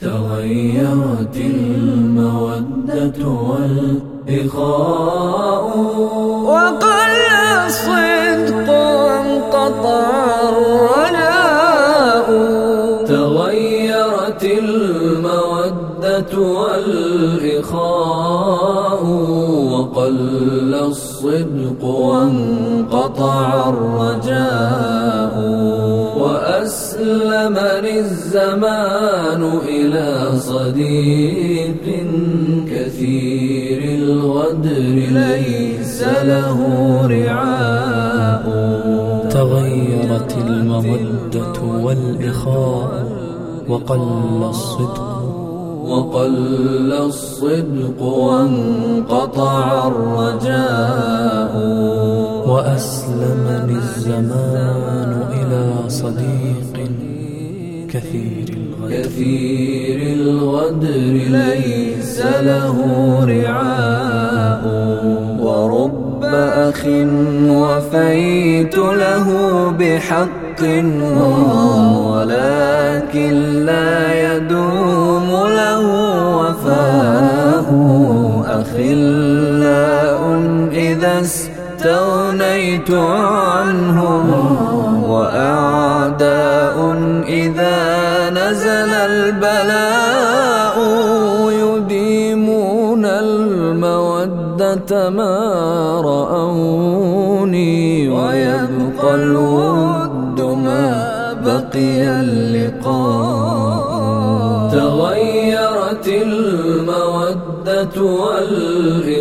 تغيرت المودة والإخاء. وقل الصدق وانقطع الرجاء تغيرت المودة والإخاء. وقل الصدق وانقطع الرجاء. أسلمني الزمان إلى صديق كثير الغدر ليس له رعاء. تغيرت المودة والإخاء وقل الصدق. وقل الصدق وانقطع الرجاء. وأسلمني الزمان إلى صديق كثير الغدر كثير الغدر ليس له رعاء ورب أخ وفيت له بحق ولكن لا يدوم له وفاه أخلاء إذا استغنيت عنهم وأعداء نزل البلاء يديمون المودة ما رأوني ويبقى الود ما بقي اللقاء تغيرت المودة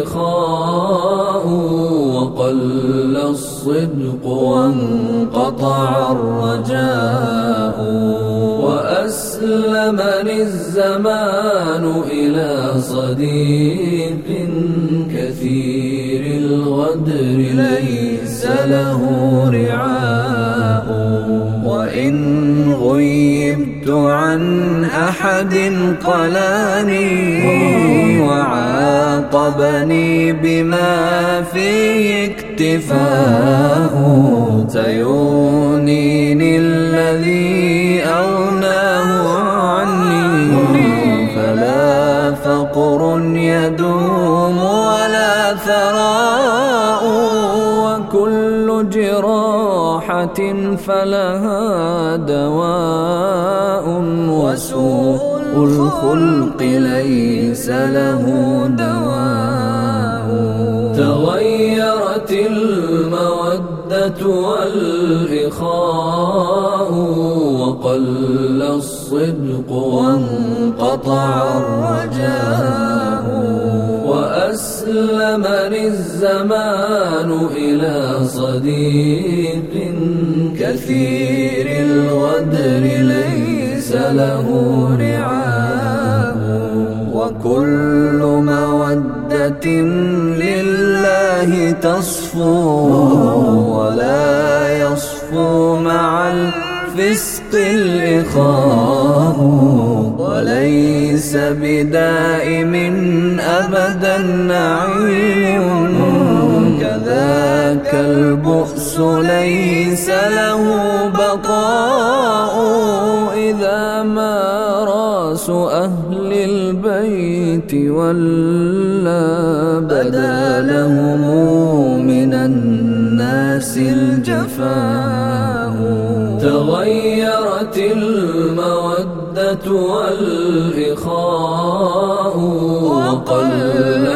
والإخاء وقل الصدق وانقطع الرجاء الزمان إلى صديق كثير الغدر ليس له رعاء. وإن غيبت عن أحد قلاني وعاقبني بما فيه اكتفاء سيغنيني يدوم ولا ثراء وكل جراحة فلها دواء وسوء الخلق ليس له دواء. تغيرت المودة والإخاء وقل الصدق وانقطع الرجاء. وأسلمني الزمان إلى صديق كثير الغدر ليس له رعاء وكل مودة لله تصفو ولا يصفو مع الفسق الإخاء. وليس بدائم أبدا نعيم. كذاك البؤس ليس له بقاء إذا ما راس أهل البيت ولا بدا لهم من الناس الجفاء. تغيرت والإخاء وقل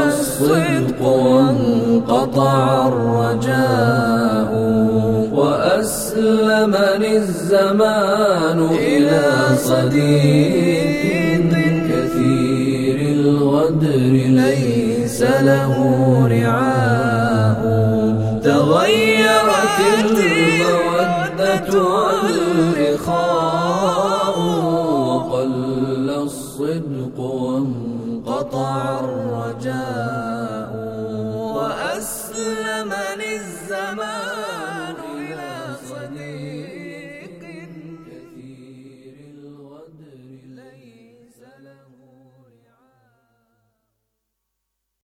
الصدق وانقطع الرجاء وأسلمني الزمان إلى صديق كثير الغدر ليس له رعاء تغيرت المودة والإخاء وانقطع الرجاء وأسلمني الزمان